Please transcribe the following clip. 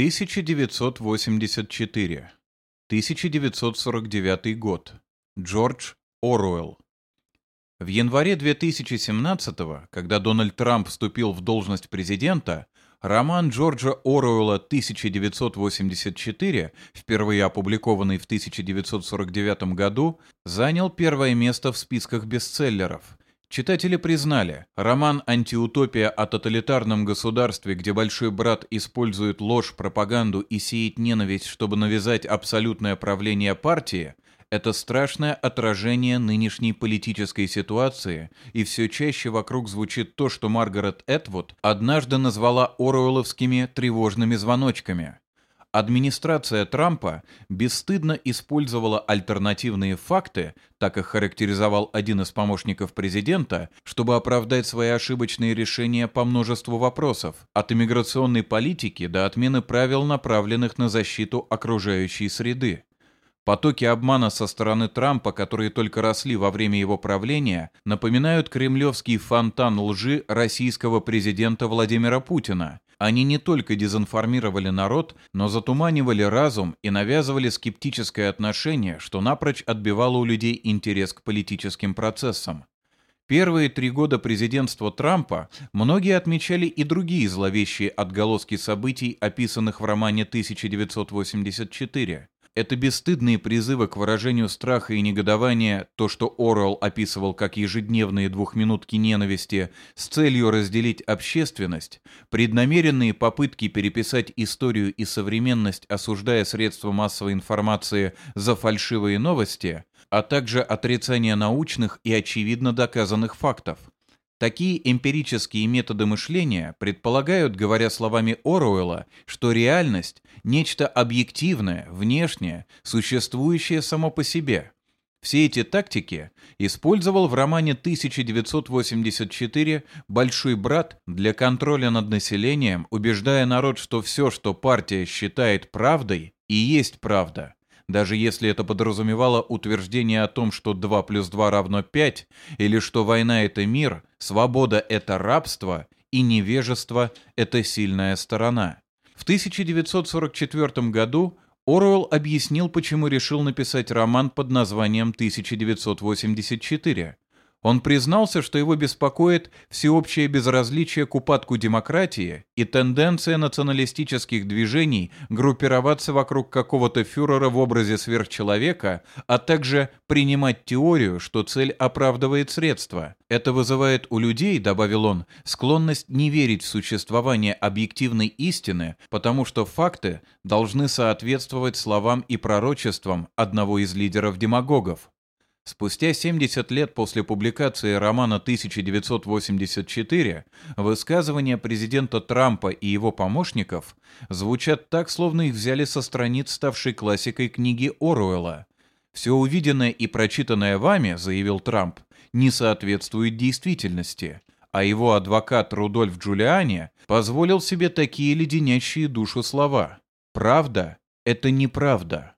1984. 1949 год. Джордж Оруэлл. В январе 2017 когда Дональд Трамп вступил в должность президента, роман Джорджа Оруэлла «1984», впервые опубликованный в 1949 году, занял первое место в списках бестселлеров – Читатели признали, роман «Антиутопия о тоталитарном государстве, где большой брат использует ложь, пропаганду и сеет ненависть, чтобы навязать абсолютное правление партии» это страшное отражение нынешней политической ситуации, и все чаще вокруг звучит то, что Маргарет Этвуд однажды назвала оруэлловскими тревожными звоночками. Администрация Трампа бесстыдно использовала альтернативные факты, так их характеризовал один из помощников президента, чтобы оправдать свои ошибочные решения по множеству вопросов, от иммиграционной политики до отмены правил, направленных на защиту окружающей среды. Потоки обмана со стороны Трампа, которые только росли во время его правления, напоминают кремлевский фонтан лжи российского президента Владимира Путина, они не только дезинформировали народ, но затуманивали разум и навязывали скептическое отношение, что напрочь отбивало у людей интерес к политическим процессам. Первые три года президентства Трампа многие отмечали и другие зловещие отголоски событий, описанных в романе 1984. Это бесстыдные призывы к выражению страха и негодования, то, что Орвелл описывал как ежедневные двухминутки ненависти с целью разделить общественность, преднамеренные попытки переписать историю и современность, осуждая средства массовой информации за фальшивые новости, а также отрицание научных и очевидно доказанных фактов. Такие эмпирические методы мышления предполагают, говоря словами Оруэлла, что реальность – нечто объективное, внешнее, существующее само по себе. Все эти тактики использовал в романе 1984 «Большой брат» для контроля над населением, убеждая народ, что все, что партия считает правдой, и есть правда – даже если это подразумевало утверждение о том, что 2 плюс 2 равно 5, или что война — это мир, свобода — это рабство, и невежество — это сильная сторона. В 1944 году Оруэлл объяснил, почему решил написать роман под названием «1984», он признался, что его беспокоит всеобщее безразличие к упадку демократии и тенденция националистических движений группироваться вокруг какого-то фюрера в образе сверхчеловека, а также принимать теорию, что цель оправдывает средства. Это вызывает у людей, добавил он, склонность не верить в существование объективной истины, потому что факты должны соответствовать словам и пророчествам одного из лидеров демагогов. Спустя 70 лет после публикации романа 1984 высказывания президента Трампа и его помощников звучат так, словно их взяли со страниц ставшей классикой книги Оруэлла. «Все увиденное и прочитанное вами, — заявил Трамп, — не соответствует действительности, а его адвокат Рудольф Джулиани позволил себе такие леденящие душу слова. Правда — это неправда».